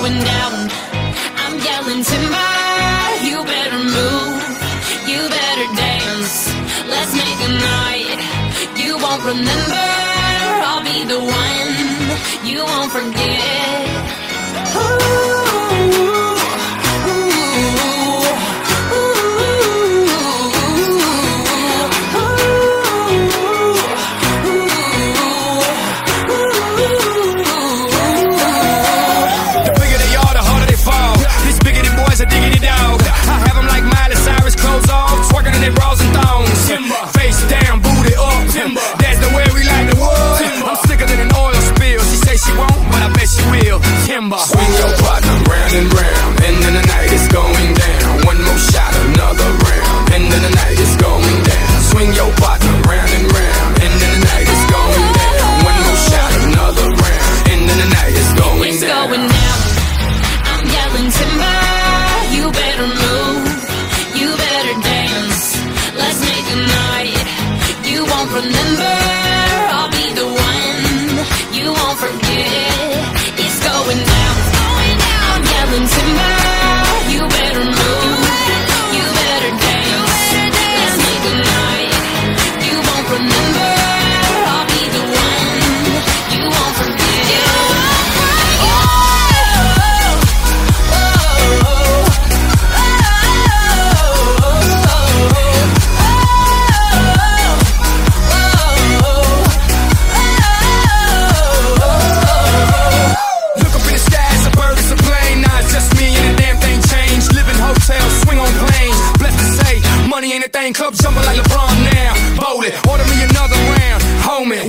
going down. I'm yelling timber, you better move, you better dance. Let's make a night you won't remember. number. Swing Anything, ain't a thing. Club jumping like LeBron now. Voli. Order me another round. Homie,